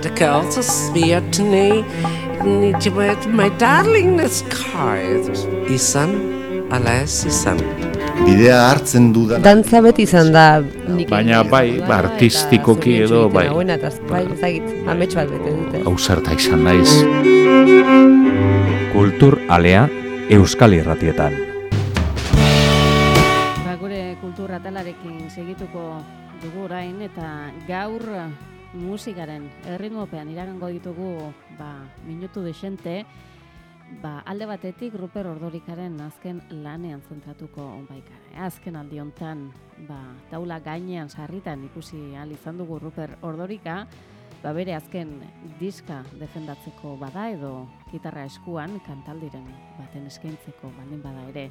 and the girls are swear to me. Need you with my darling this card. Izan, alas, izan. Bidea hartzen du da. Dantza beti izan da Baina bai, ba, artistikoki edo, bai. Buena, eta bai, ezagit, amets bat bete dute. Ausarta izan naiz. Kultur alea Euskal Irratietan. Ba, gure kultur atalarekin segituko dugu orain eta gaur musikaren erritmopean iragango ditugu ba, minutu desente ba, alde batetik Ruper Ordorikaren azken lanean zentratuko baikare. Azken aldi hontan ba, taula gainean sarritan ikusi ahal izan dugu Ruper Ordorika, ba, bere azken diska defendatzeko bada edo gitarra eskuan kantaldiren baten eskaintzeko baldin bada ere.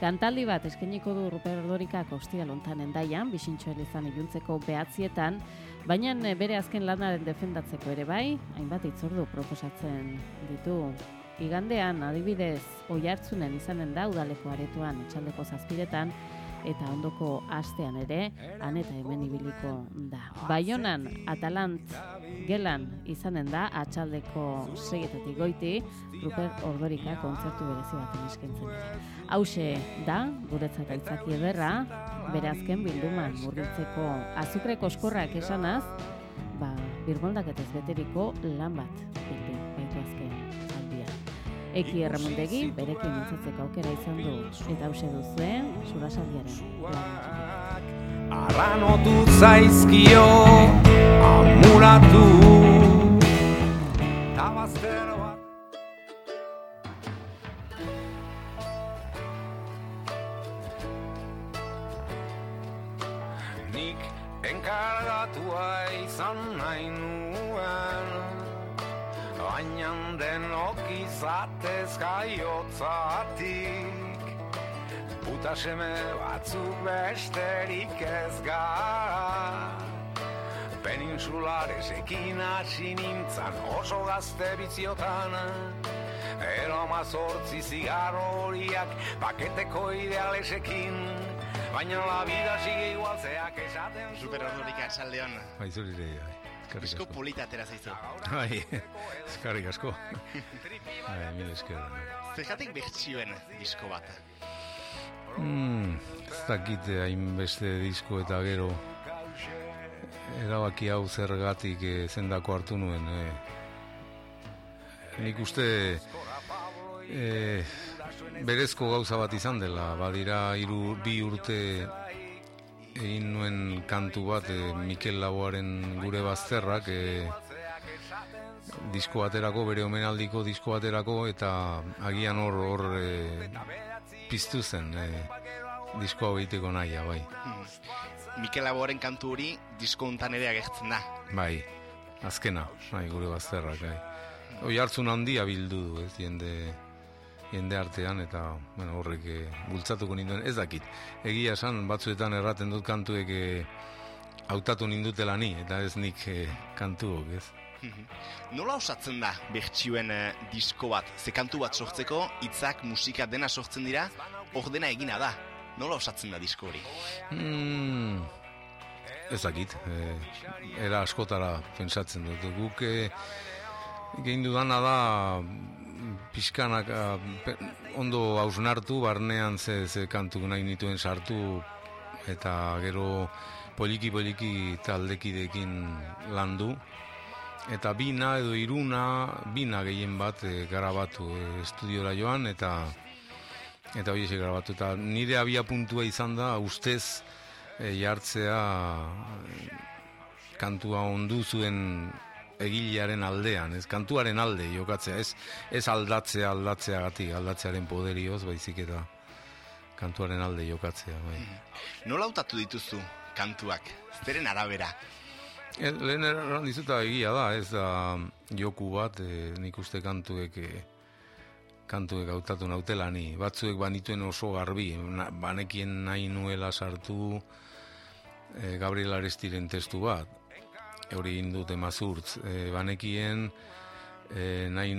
Kantaldi bat eskainiko du Ruper Ordorikak ostiral hontan endaian, bisintxo elizan iluntzeko behatzietan, baina eh, bere azken lanaren defendatzeko ere bai, hainbat itzordu proposatzen ditu. Igandean, adibidez, oi hartzunen izanen da udaleko aretoan etxaldeko zazpiretan, eta ondoko astean ere, han eta hemen ibiliko da. Baionan, Atalant, gelan izanen da, atxaldeko seietatik goiti, Ruper Ordorika kontzertu berezi baten eskaintzen dira. Hauxe da, guretzat aitzaki ederra, bere azken bilduman murgiltzeko azukreko eskorrak esanaz, ba, birmoldaketez beteriko lan bat Eki erramundegi, berekin mintzatzeko aukera izan du, eta hause duzuen, surasaldiaren lan. Arranotu zaizkio amuratu Puta seme batzuk besterik ez gara Peninsularesekin hasi nintzan oso gazte biziotan Ero amazortzi zigarro horiak paketeko idealesekin Baina la vida sigue igual zeak esaten Super Ordurika esaldeon. Bai, zuri ere, bai. Eskerrik asko. polita atera zaizu. Bai, eskerrik asko. Bai, mil esker. Zergatik bertsioen disko bat. Mm, ez dakit eh, hainbeste disko eta gero erabaki hau zergatik eh, zendako hartu nuen. Eh. Nik uste eh, berezko gauza bat izan dela, badira hiru bi urte egin nuen kantu bat eh, Mikel Laboaren gure bazterrak eh, disko baterako, bere omenaldiko disko baterako eta agian hor hor eh, piztu zen eh, disko hau egiteko nahia, bai. Mikel Laboren kantu hori disko hontan ere agertzen da. Bai, azkena, bai, gure bazterrak, bai. Hoi hartzun handia bildu du, ez, jende, jende artean, eta, bueno, horrek eh, bultzatuko ninduen, ez dakit. Egia esan, batzuetan erraten dut kantuek eh, hautatu nindutela ni, eta ez nik eh, kantuok, ez. Nola osatzen da bertsioen eh, disko bat? Ze kantu bat sortzeko, hitzak, musika dena sortzen dira, hor dena egina da. Nola osatzen da disko hori? Mm, ez dakit, eh, era askotara pentsatzen dut. Guk eh, egin dudana da pixkanak ah, pe- ondo hausnartu, barnean ze, ze kantu nahi nituen sartu eta gero poliki-poliki taldekidekin landu. Eta bina edo iruna, bina gehien bat eh, garabatu eh, estudiora joan eta eta hori grabatu eta nire abia puntua izan da ustez e, jartzea e, kantua ondu zuen egilearen aldean, ez kantuaren alde jokatzea, ez, ez aldatzea aldatzeagatik, aldatzearen poderioz, baizik eta kantuaren alde jokatzea, bai. Nola hautatu dituzu kantuak? Zeren arabera? E, lehen erran dizuta egia da, ez da joku bat, e, nik uste kantuek e, kantuek hautatu nautela ni. Batzuek banituen oso garbi, na, banekien nahi nuela sartu e, Gabriel Arestiren testu bat. Hori indut emazurtz. E, banekien e, nahi,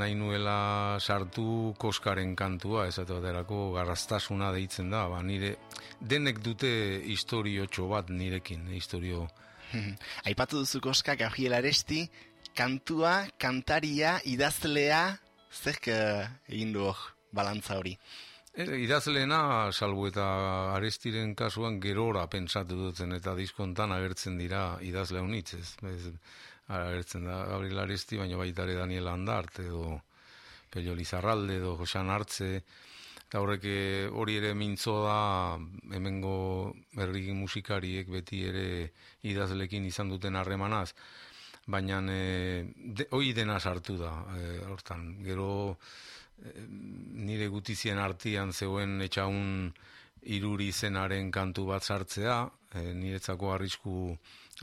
nahi nuela sartu koskaren kantua, esate baterako garraztasuna deitzen da. Ba, nire, denek dute historiotxo bat nirekin, historio Aipatu duzu koska Gabriel Aresti, kantua, kantaria, idazlea, zerk eh, egin du hor balantza hori? E, idazleena, salbu eta arestiren kasuan gerora pentsatu dutzen eta diskontan agertzen dira idazle honitz, ez? ez agertzen da Gabriel Aresti, baina baita ere Daniel Andart edo Pello Lizarralde edo Josan Artze, eta horrek eh, hori ere mintzo da hemengo herri musikariek beti ere idazlekin izan duten harremanaz, baina e, de, hoi dena sartu da, e, hortan, gero nire gutizien artian zegoen etxaun iruri zenaren kantu bat sartzea, e, niretzako arrisku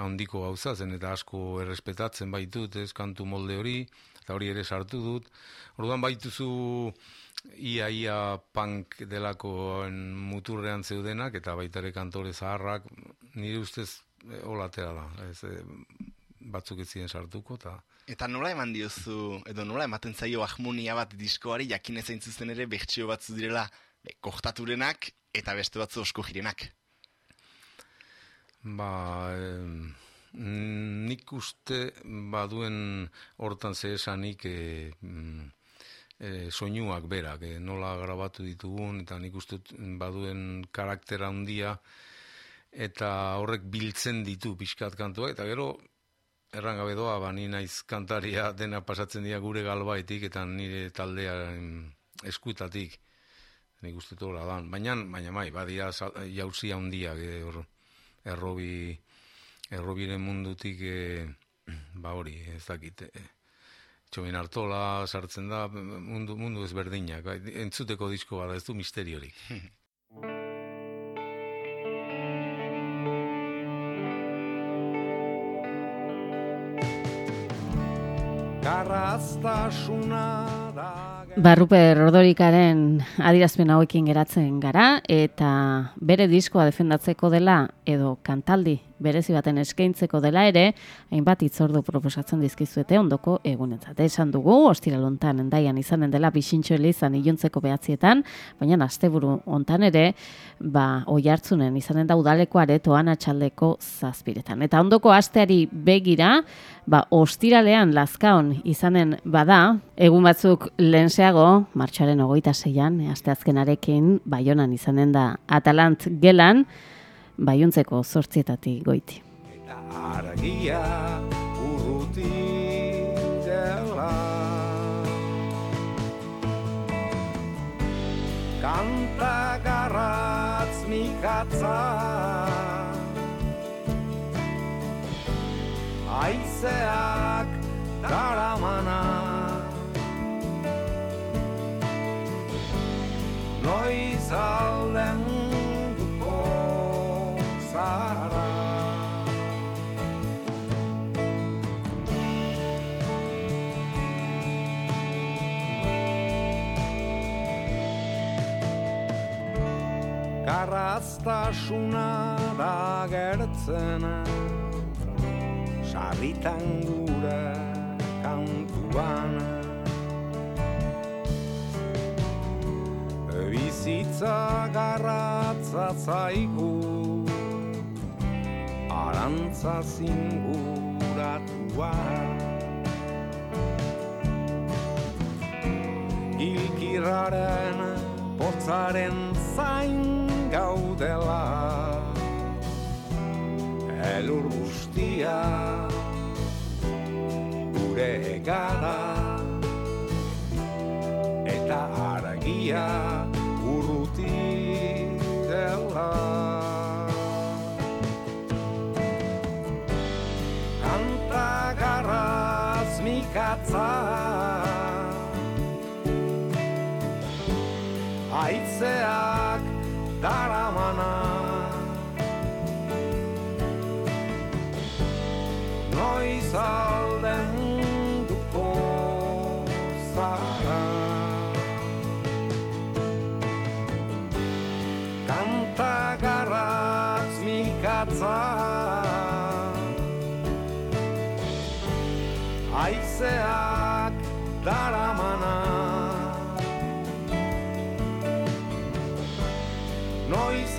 handiko gauza zen eta asko errespetatzen baitut, ez kantu molde hori, eta hori ere sartu dut. Orduan baituzu ia ia punk delakoen muturrean zeudenak eta baitare kantore zaharrak nire ustez e, olatera da. Ez, e, batzuk ez ziren sartuko eta Eta nola eman diozu, edo nola ematen zaio harmonia bat diskoari, jakin ezain zuzen ere bertxio batzu direla be, kohtaturenak eta beste batzu osko jirenak. Ba, eh, nik uste baduen hortan ze esanik eh, eh, soinuak berak, eh, nola grabatu ditugun, eta nik uste baduen karaktera handia, eta horrek biltzen ditu pixkat kantua, eta gero erran gabe doa, ba, ni naiz kantaria dena pasatzen dira gure galbaitik eta nire taldea eskutatik. Nik uste tola dan. Baina, baina mai, badia jauzia handia e, errobi, errobiren mundutik, e, ba hori, ez dakit, e, txomin hartola sartzen da, mundu, mundu ezberdinak, entzuteko disko bada, ez du misteriorik. garraztasuna da Barruper Ordorikaren adirazpen hauekin geratzen gara eta bere diskoa defendatzeko dela edo kantaldi berezi baten eskaintzeko dela ere, hainbat itzordu proposatzen dizkizuete ondoko egunetzat. Esan dugu, ostira lontan endaian izanen dela bisintxo elizan iluntzeko behatzietan, baina asteburu ontan ere, ba, oi hartzunen izanen da udaleko aretoan atxaldeko zazpiretan. Eta ondoko asteari begira, ba, ostiralean lazkaon izanen bada, egun batzuk lehenseago, martxaren ogoita zeian, e, asteazkenarekin, baionan izanen da Atalant gelan, baiuntzeko zortzietatik goiti. Eta argia urruti dela Kanta garratz mikatza. Aizeak daramana. Noiz alden Garraztasuna da gertzen. Sarritan gure kantuan. Bizitza garratza arantza zinguratua. Ilkirraren potzaren zain gaudela. Elur guztia gure egada Eta aragia urruti dela. Mikatza Alden duko zara Kanta garratz mikatza haizeak daramana. Noiz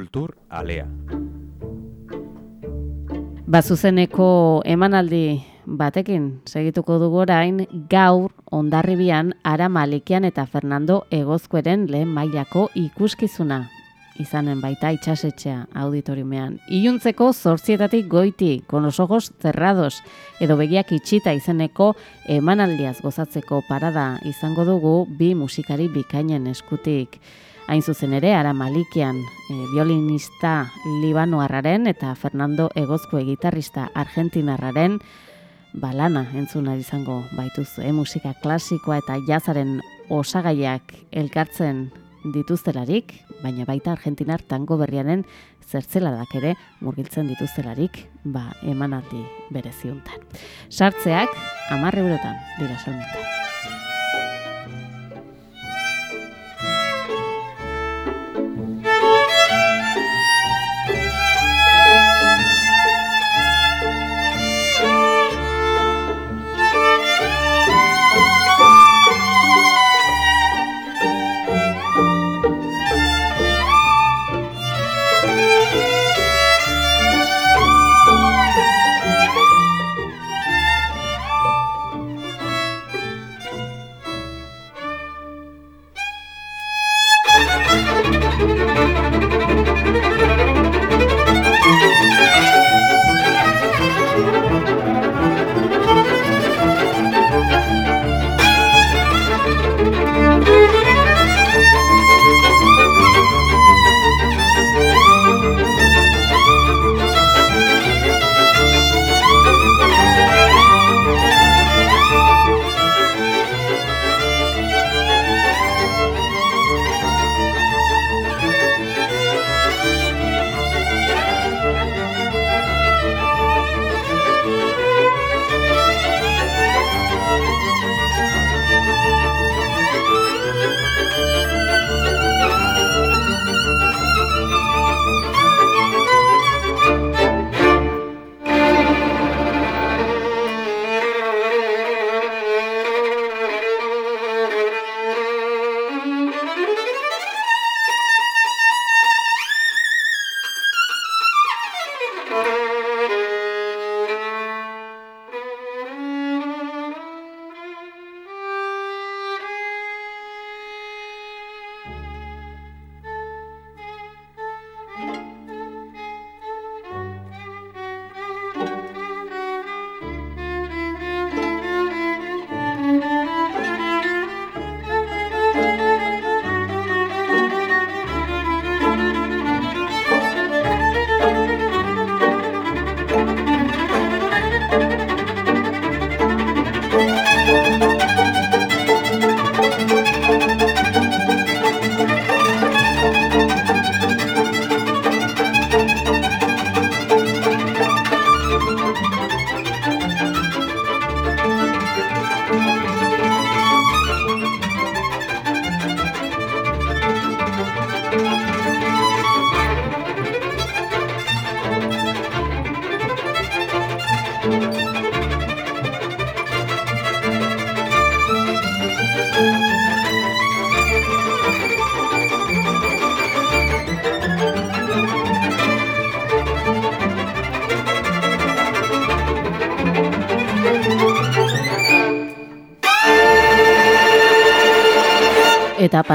Kultur alea. Bazuzeneko emanaldi batekin segituko dugu orain gaur ondarribian Ara Malikian eta Fernando Egozkoeren lehen mailako ikuskizuna izanen baita itxasetxea auditoriumean. Iluntzeko zortzietatik goiti, con los ojos cerrados, edo begiak itxita izeneko emanaldiaz gozatzeko parada izango dugu bi musikari bikainen eskutik. Hain zuzen ere, ara malikian e, violinista libanoarraren eta Fernando Egozko gitarrista argentinarraren balana entzuna izango baituzu, e, musika klasikoa eta jazaren osagaiak elkartzen dituztelarik, baina baita Argentinar tango berriaren zertzeladak ere murgiltzen dituztelarik, ba, emanaldi bereziuntan. Sartzeak, amarre eurotan, dira salmentan.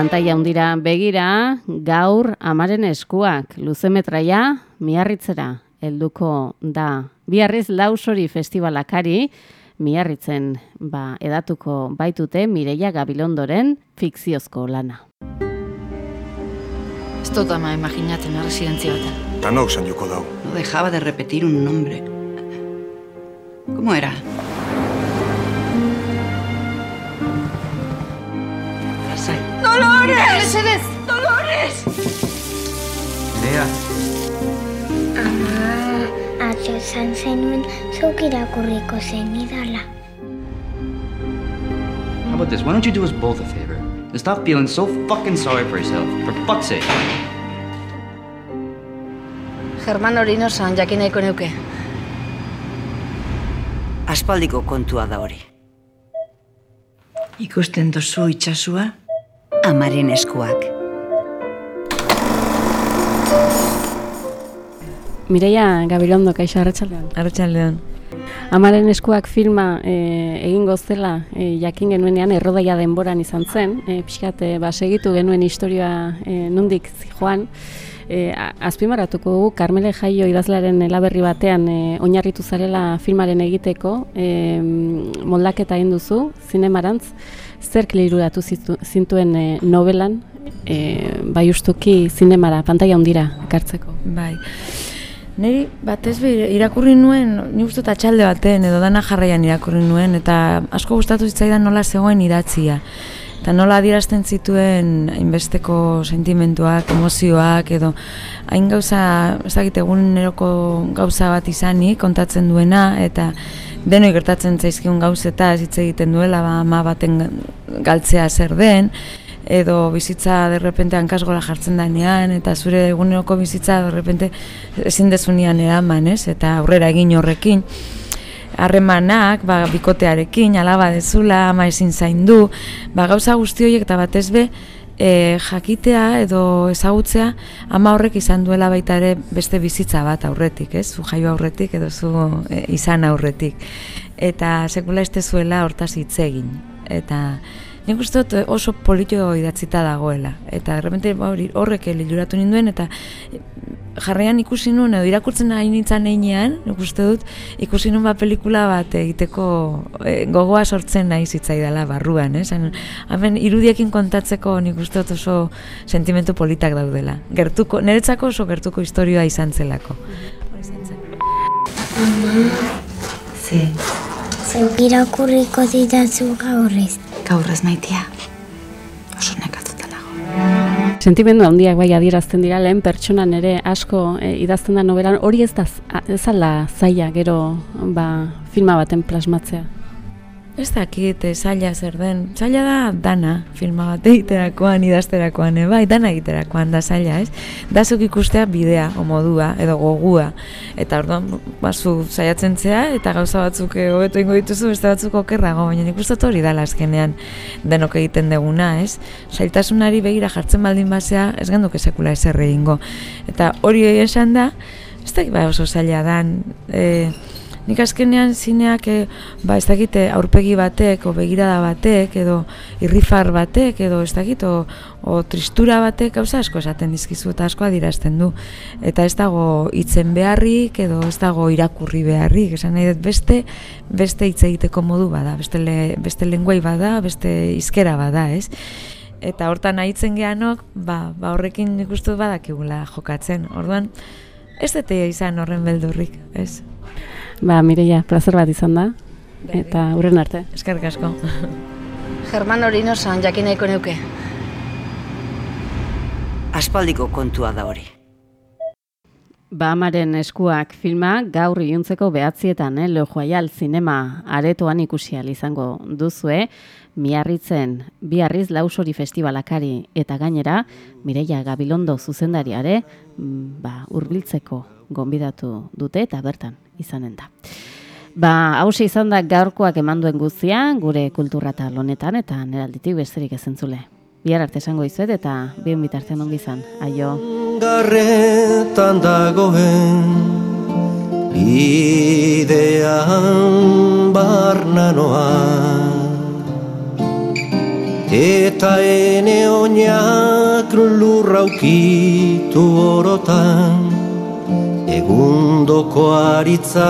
Pantaila hundira begira, gaur amaren eskuak luzemetraia miarritzera helduko da. Biarriz lausori festivalakari miarritzen ba, edatuko baitute Mireia Gabilondoren fikziozko lana. Ez dut ama imaginatzen residentzia batean. Tanok san joko dau. No dejaba de repetir un nombre. ¿Cómo era? Dolores! Mesedez! Dolores! Lea. Ama, atzo esan zenuen zuk irakurriko zen idala. How about this? Why don't you do us both a favor? And stop feeling so fucking sorry for yourself. For fuck's sake. German hori nosan jakin nahiko neuke. Aspaldiko kontua da hori. Ikusten dozu itxasua? Amaren eskuak. Mireia Gabilondo, kaixo, arratsaldean. Arratsaldean. Amaren eskuak filma e, egin goztela e, jakin genuenean errodaia denboran izan zen, e, pixkat e, ba, segitu genuen historia e, nundik joan, e, azpimarratuko dugu Carmele Jaio idazlaren elaberri batean e, oinarritu zarela filmaren egiteko e, moldaketa egin duzu, zinemarantz, zerk lehiruratu zintuen e, novelan, e, bai ustuki zinemara, pantaia hundira ekartzeko. Bai. Neri batez be irakurri nuen, ni gustu atxalde baten edo dana jarraian irakurri nuen eta asko gustatu zitzaidan nola zegoen idatzia. Eta nola adierazten zituen hainbesteko sentimentuak, emozioak edo hain gauza, ezagite egun neroko gauza bat izanik kontatzen duena eta denoi gertatzen zaizkigun gauzeta hitz egiten duela ba, ama baten galtzea zer den edo bizitza derrepente hankasgola jartzen danean, eta zure eguneroko bizitza derrepente ezin dezunian eraman, ez? Eta aurrera egin horrekin, harremanak, ba, bikotearekin, alaba dezula, ama ezin zaindu, ba, gauza guzti horiek eta batez be, e, jakitea edo ezagutzea ama horrek izan duela baita ere beste bizitza bat aurretik, ez? Zu jaio aurretik edo zu e, izan aurretik. Eta sekula este zuela hortaz hitz egin. Eta Nik uste dut oso politio idatzita dagoela. Eta repente ba, horrek liluratu ninduen, eta jarrean ikusi nuen, edo irakurtzen nahi nintzen einean, nik uste dut, ikusi nuen bat pelikula bat egiteko e, gogoa sortzen nahi zitzaidala barruan, eh? Hemen irudiekin kontatzeko nik uste dut oso sentimentu politak daudela. Gertuko, niretzako oso gertuko historioa izan zelako. Ama, ze, zeuk irakurriko ditatzu gaurrez gaur ez maitea. Oso nekatuta dago. Sentimendu handiak bai adierazten dira lehen pertsonan ere asko e, idazten da nobelan hori ez da ez zaila gero ba, filma baten plasmatzea. Ez dakit, zaila zer den. Zaila da dana filma bat egiterakoan, idazterakoan, eh? bai, dana egiterakoan da zaila, ez? Dazuk ikustea bidea, o modua, edo gogua. Eta orduan, bazu zaiatzen zea, eta gauza batzuk hobeto ingo dituzu, beste batzuk okerrago, baina nik uste hori dala azkenean denok egiten deguna, ez? Zailtasunari begira jartzen baldin basea, ez genduke sekula eserre ingo. Eta hori esan da, ez da bai oso zaila dan, eh, Nik azkenean zineak e, ba ez dakite aurpegi batek o begirada batek edo irrifar batek edo ez dakit o, o tristura batek gauza asko esaten dizkizu eta asko adirazten du. Eta ez dago hitzen beharrik edo ez dago irakurri beharrik. Esan nahi dut beste beste hitz egiteko modu bada beste le, beste lenguai bada beste hizkera bada ez? Eta hortan aitzen geanok ba, ba horrekin ikustu badakigula jokatzen. Orduan ez dute izan horren beldurrik ez Ba, Mireia, plazer bat izan da. Eta urren arte. Eskerrik asko. German hori nozan jakineiko neuke. Aspaldiko kontua da hori. Ba, amaren eskuak filma gaur iuntzeko behatzietan, eh? Leo Joaial zinema aretoan ikusial izango duzue, miarritzen biarriz lausori festivalakari eta gainera, Mireia Gabilondo zuzendariare, mm, ba, urbiltzeko gonbidatu dute eta bertan izanen da. Ba, hause izan da gaurkoak emanduen guztia, gure kulturra eta lonetan, eta neralditik besterik ezentzule. Bihar arte esango izuet eta bien bitartean ongi izan. Aio. Garretan dagoen idean barnanoa Eta ene oinak lurraukitu orotan egundoko aritza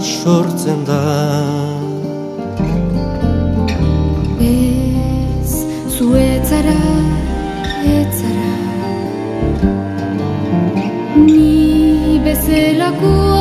sortzen da. Ez, zuetzara, etzara Ni bezelakoa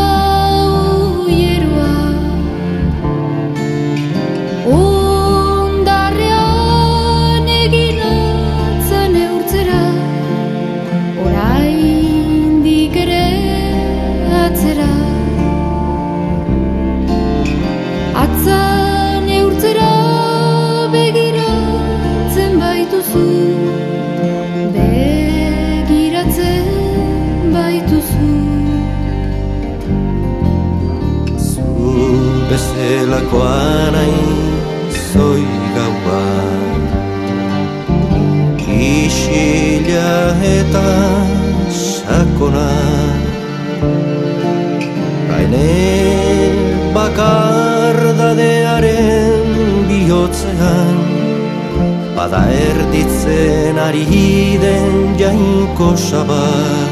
sakona Gaine bakardadearen bihotzean Bada erditzen ari den jainko sabat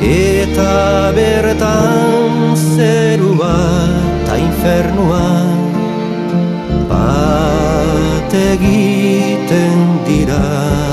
Eta bertan zerua ta infernua Bat egiten dira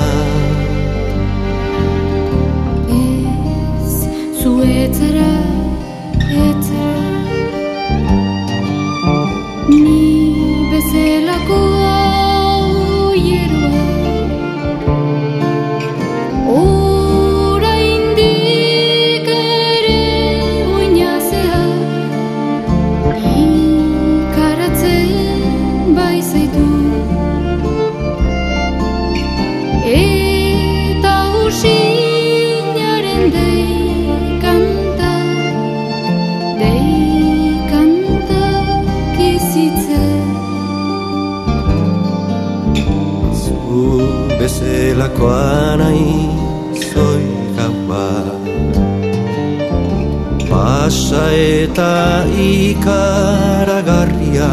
ikaragarria.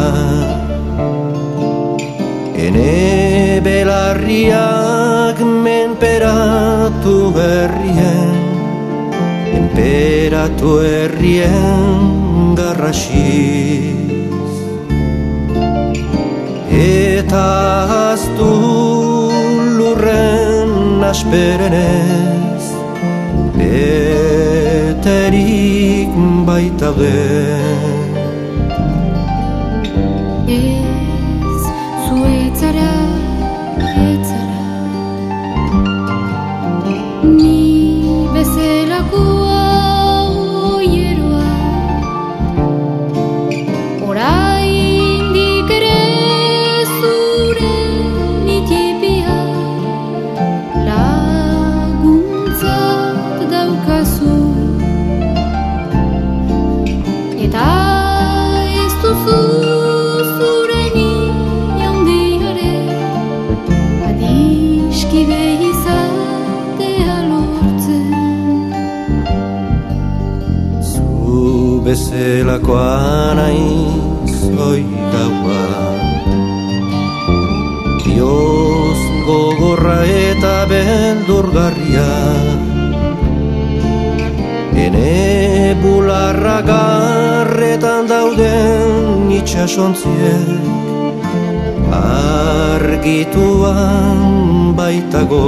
Ene belarriak menperatu berrien Enperatu herrien garrasiz. Eta aztu lurren asperenez Beterik baitaude. Ez Ene bularra garretan dauden itxasontziek Argituan baitago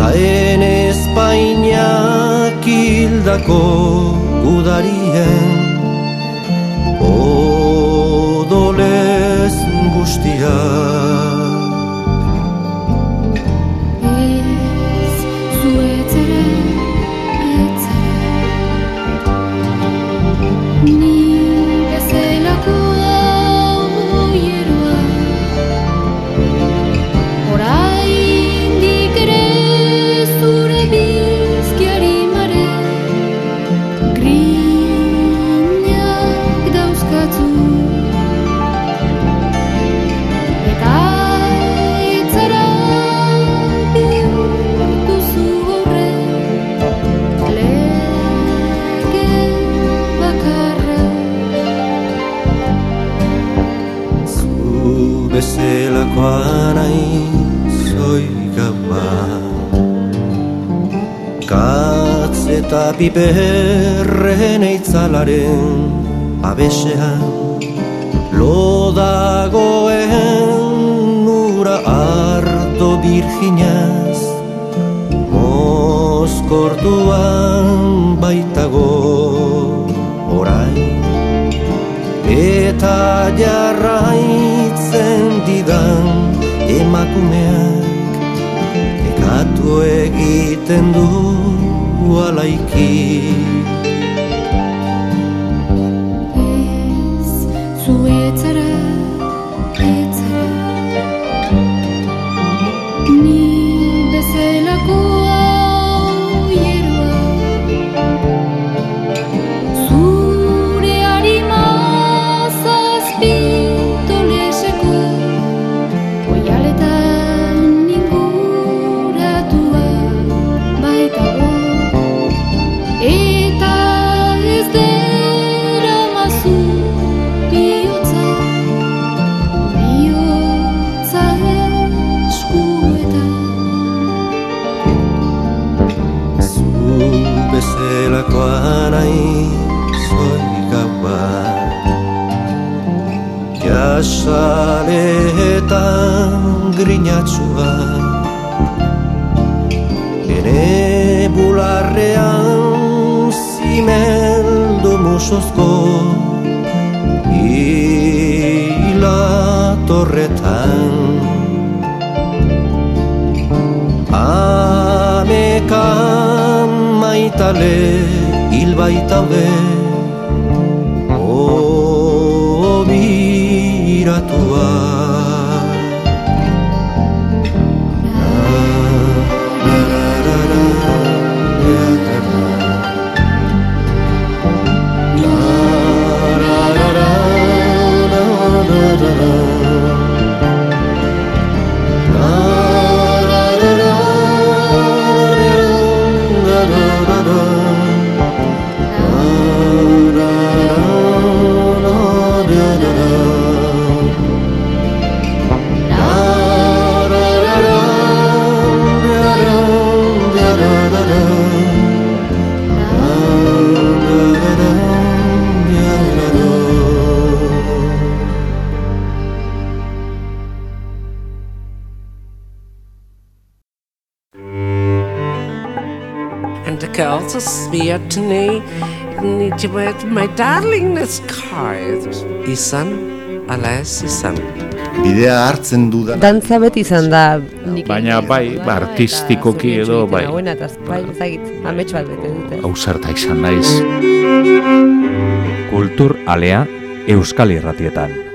Ta ene Espainiak hildako gudarien Odolez guztiak piperren eitzalaren babesean Lodagoen ura ardo birginaz Mozkortuan baitago orain Eta jarraitzen didan emakumeak Ekatu egiten du وعليك zaleetan grinatxua Ene bularrean zimeldu musozko Ila torretan. Amekan maitale hilbaitaude Amekan maitale hilbaitaude The to me. Need you with my darlingness card. Izan, alas, izan. Bidea hartzen dudan Dantza beti izan da Baina bai, ba, artistikoki edo bai. Hauena, eta bai, ezagit, amets bat bete dute. Ausarta izan naiz. Kultur alea Euskal Irratietan.